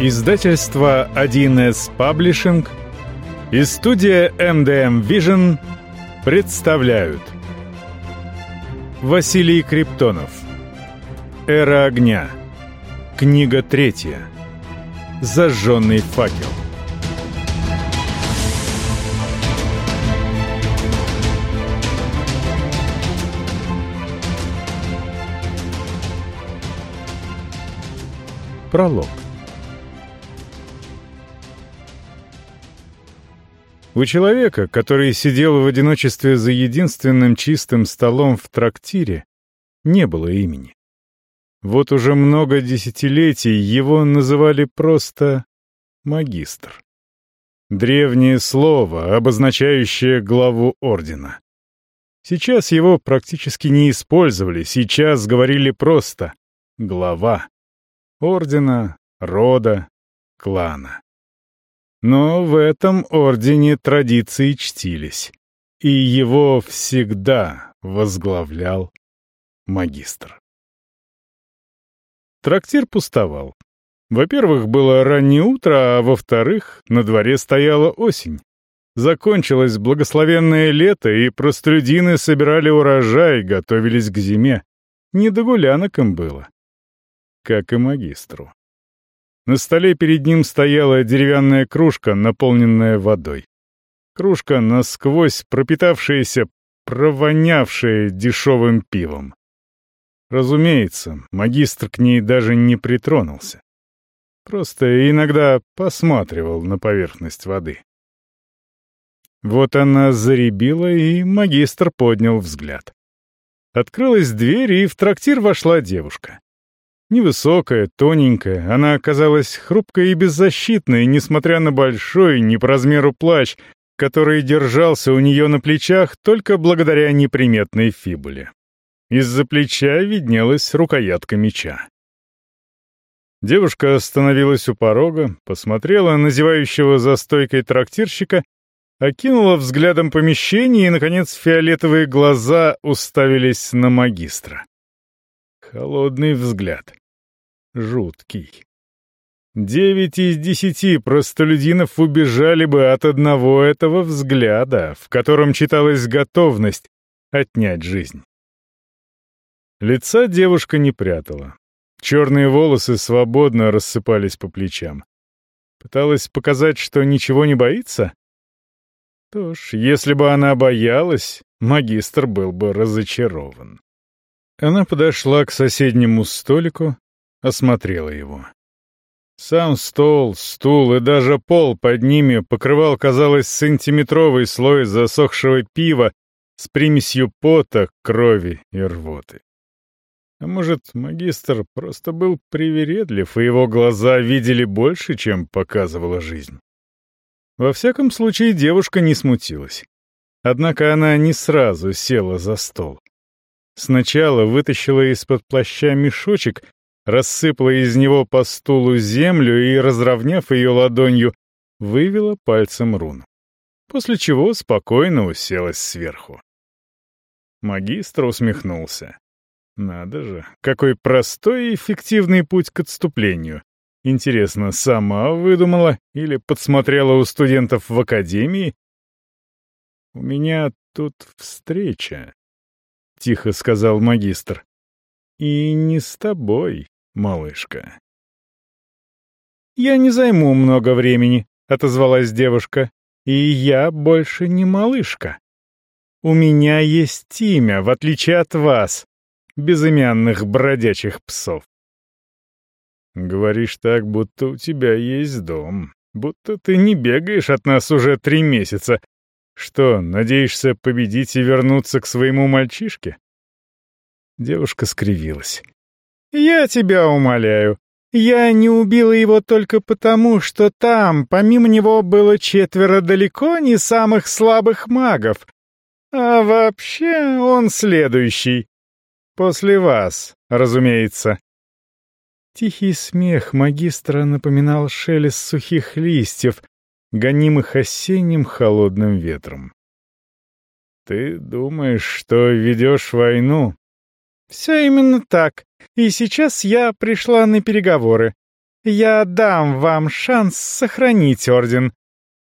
Издательство 1С Паблишинг и студия MDM Vision представляют. Василий Криптонов. Эра огня Книга третья. Зажженный факел Пролог У человека, который сидел в одиночестве за единственным чистым столом в трактире, не было имени. Вот уже много десятилетий его называли просто «магистр». Древнее слово, обозначающее главу ордена. Сейчас его практически не использовали, сейчас говорили просто «глава» ордена, рода, клана. Но в этом ордене традиции чтились, и его всегда возглавлял магистр. Трактир пустовал. Во-первых, было раннее утро, а во-вторых, на дворе стояла осень. Закончилось благословенное лето, и простолюдины собирали урожай, готовились к зиме. Не до гулянок им было. Как и магистру. На столе перед ним стояла деревянная кружка, наполненная водой. Кружка, насквозь пропитавшаяся, провонявшая дешевым пивом. Разумеется, магистр к ней даже не притронулся. Просто иногда посматривал на поверхность воды. Вот она заребила, и магистр поднял взгляд. Открылась дверь, и в трактир вошла девушка. Невысокая, тоненькая, она оказалась хрупкой и беззащитной, несмотря на большой, не по размеру плащ, который держался у нее на плечах только благодаря неприметной фибуле. Из-за плеча виднелась рукоятка меча. Девушка остановилась у порога, посмотрела на зевающего за стойкой трактирщика, окинула взглядом помещение и, наконец, фиолетовые глаза уставились на магистра. Холодный взгляд. Жуткий. Девять из десяти простолюдинов убежали бы от одного этого взгляда, в котором читалась готовность отнять жизнь. Лица девушка не прятала. Черные волосы свободно рассыпались по плечам. Пыталась показать, что ничего не боится? То ж, если бы она боялась, магистр был бы разочарован. Она подошла к соседнему столику, осмотрела его. Сам стол, стул и даже пол под ними покрывал, казалось, сантиметровый слой засохшего пива с примесью пота, крови и рвоты. А может, магистр просто был привередлив, и его глаза видели больше, чем показывала жизнь. Во всяком случае, девушка не смутилась. Однако она не сразу села за стол. Сначала вытащила из-под плаща мешочек, рассыпала из него по стулу землю и, разровняв ее ладонью, вывела пальцем руну. После чего спокойно уселась сверху. Магистр усмехнулся. Надо же, какой простой и эффективный путь к отступлению. Интересно, сама выдумала или подсмотрела у студентов в академии? У меня тут встреча, — тихо сказал магистр. «И не с тобой, малышка». «Я не займу много времени», — отозвалась девушка. «И я больше не малышка. У меня есть имя, в отличие от вас, безымянных бродячих псов». «Говоришь так, будто у тебя есть дом, будто ты не бегаешь от нас уже три месяца, что, надеешься победить и вернуться к своему мальчишке? Девушка скривилась. Я тебя умоляю. Я не убила его только потому, что там, помимо него, было четверо далеко не самых слабых магов. А вообще он следующий. После вас, разумеется. Тихий смех магистра напоминал шелест сухих листьев, гонимых осенним холодным ветром. «Ты думаешь, что ведешь войну?» «Все именно так. И сейчас я пришла на переговоры. Я дам вам шанс сохранить орден.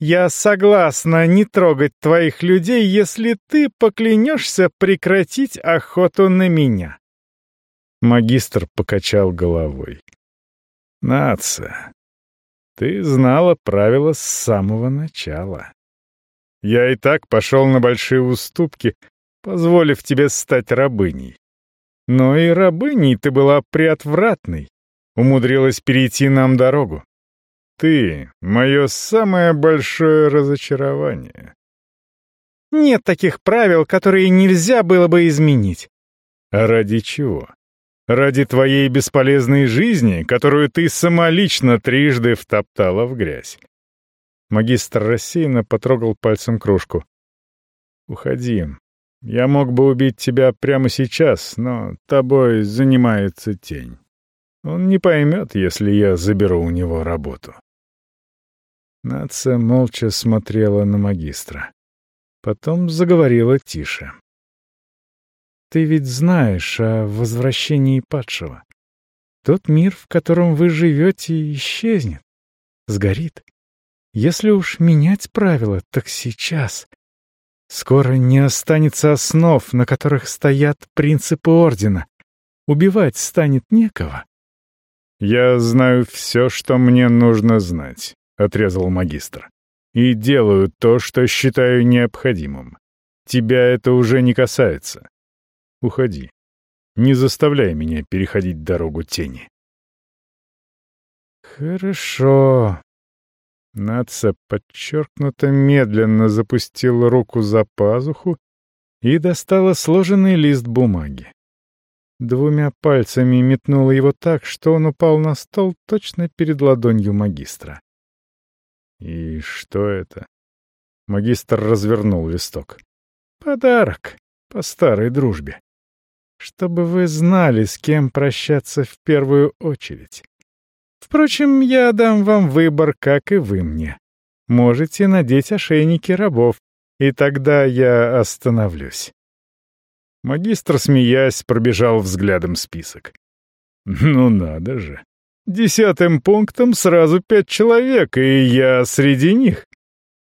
Я согласна не трогать твоих людей, если ты поклянешься прекратить охоту на меня». Магистр покачал головой. «Нация, ты знала правила с самого начала. Я и так пошел на большие уступки, позволив тебе стать рабыней. Но и рабыней ты была приотвратной, умудрилась перейти нам дорогу. Ты — мое самое большое разочарование. Нет таких правил, которые нельзя было бы изменить. А ради чего? Ради твоей бесполезной жизни, которую ты самолично трижды втоптала в грязь. Магистр рассеянно потрогал пальцем кружку. «Уходи. Я мог бы убить тебя прямо сейчас, но тобой занимается тень. Он не поймет, если я заберу у него работу». Нация молча смотрела на магистра. Потом заговорила тише. «Ты ведь знаешь о возвращении падшего. Тот мир, в котором вы живете, исчезнет, сгорит. Если уж менять правила, так сейчас. Скоро не останется основ, на которых стоят принципы Ордена. Убивать станет некого. «Я знаю все, что мне нужно знать», — отрезал магистр. «И делаю то, что считаю необходимым. Тебя это уже не касается. Уходи. Не заставляй меня переходить дорогу тени». «Хорошо». Наца подчеркнуто медленно запустила руку за пазуху и достала сложенный лист бумаги. Двумя пальцами метнула его так, что он упал на стол точно перед ладонью магистра. «И что это?» Магистр развернул листок. «Подарок по старой дружбе. Чтобы вы знали, с кем прощаться в первую очередь. Впрочем, я дам вам выбор, как и вы мне. Можете надеть ошейники рабов, и тогда я остановлюсь». Магистр, смеясь, пробежал взглядом список. «Ну надо же! Десятым пунктом сразу пять человек, и я среди них».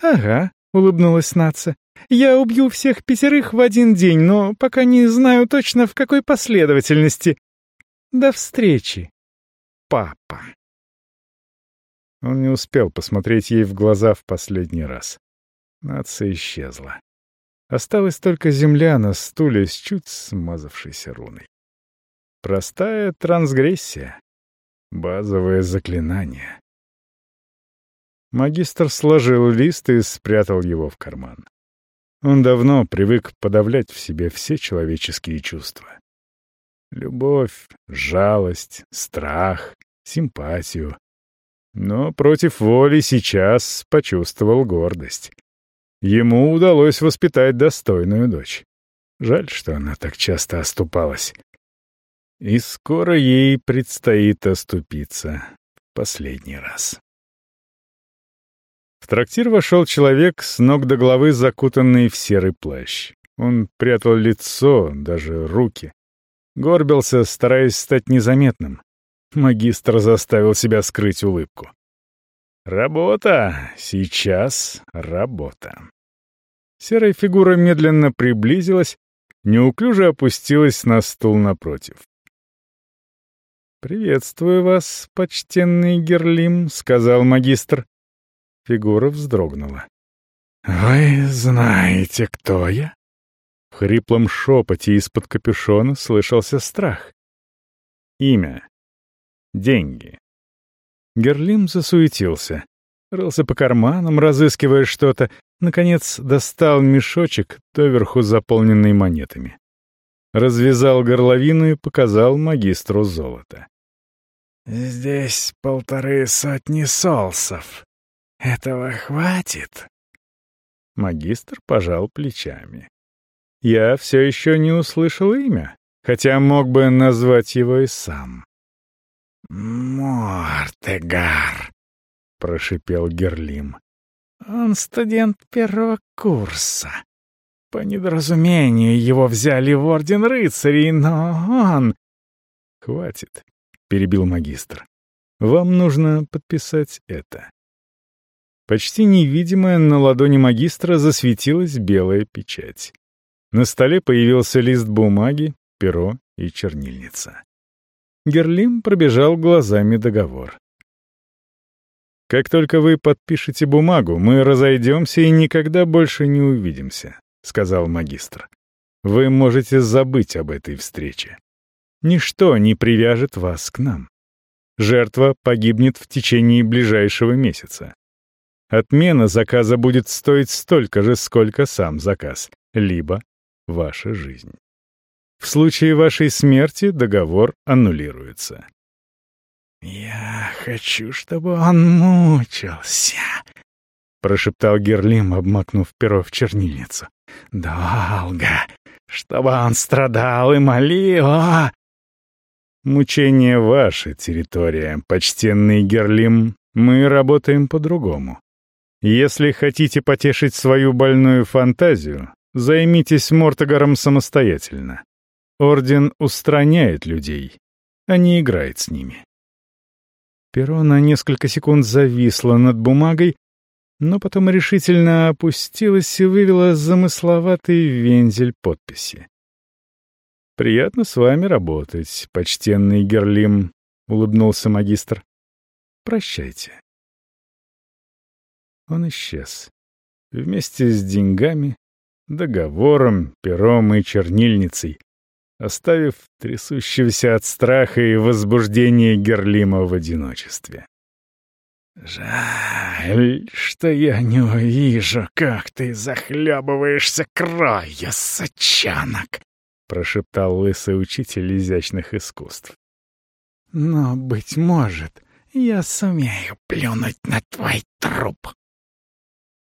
«Ага», — улыбнулась Наца. «Я убью всех пятерых в один день, но пока не знаю точно, в какой последовательности. До встречи, папа». Он не успел посмотреть ей в глаза в последний раз. Нация исчезла. Осталась только земля на стуле с чуть смазавшейся руной. Простая трансгрессия. Базовое заклинание. Магистр сложил лист и спрятал его в карман. Он давно привык подавлять в себе все человеческие чувства. Любовь, жалость, страх, симпатию. Но против воли сейчас почувствовал гордость. Ему удалось воспитать достойную дочь. Жаль, что она так часто оступалась. И скоро ей предстоит оступиться в последний раз. В трактир вошел человек с ног до головы, закутанный в серый плащ. Он прятал лицо, даже руки. Горбился, стараясь стать незаметным. Магистр заставил себя скрыть улыбку. Работа. Сейчас работа. Серая фигура медленно приблизилась, неуклюже опустилась на стул напротив. «Приветствую вас, почтенный Герлим», — сказал магистр. Фигура вздрогнула. «Вы знаете, кто я?» В хриплом шепоте из-под капюшона слышался страх. «Имя. Деньги. Герлим засуетился. Рылся по карманам, разыскивая что-то. Наконец достал мешочек, доверху заполненный монетами. Развязал горловину и показал магистру золото. «Здесь полторы сотни солсов. Этого хватит?» Магистр пожал плечами. «Я все еще не услышал имя, хотя мог бы назвать его и сам». «Мортегар», — прошипел Герлим. «Он студент первого курса. По недоразумению его взяли в Орден Рыцарей, но он...» «Хватит», — перебил магистр. Вам нужно подписать это. Почти невидимая на ладони магистра засветилась белая печать. На столе появился лист бумаги, перо и чернильница. Герлим пробежал глазами договор. «Как только вы подпишете бумагу, мы разойдемся и никогда больше не увидимся», — сказал магистр. «Вы можете забыть об этой встрече. Ничто не привяжет вас к нам. Жертва погибнет в течение ближайшего месяца. Отмена заказа будет стоить столько же, сколько сам заказ, либо ваша жизнь. В случае вашей смерти договор аннулируется. «Я хочу, чтобы он мучился», — прошептал Герлим, обмакнув перо в чернильницу. «Долго, чтобы он страдал и молил, а?» «Мучение — ваша территория, почтенный Герлим. Мы работаем по-другому. Если хотите потешить свою больную фантазию, займитесь Мортогаром самостоятельно. Орден устраняет людей, а не играет с ними. Перо на несколько секунд зависло над бумагой, но потом решительно опустилось и вывело замысловатый вензель подписи. «Приятно с вами работать, почтенный Герлим», — улыбнулся магистр. «Прощайте». Он исчез. Вместе с деньгами, договором, пером и чернильницей, оставив трясущегося от страха и возбуждения Герлима в одиночестве. «Жаль, что я не увижу, как ты захлебываешься кровью, сочанок!» — прошептал лысый учитель изящных искусств. «Но, быть может, я сумею плюнуть на твой труп».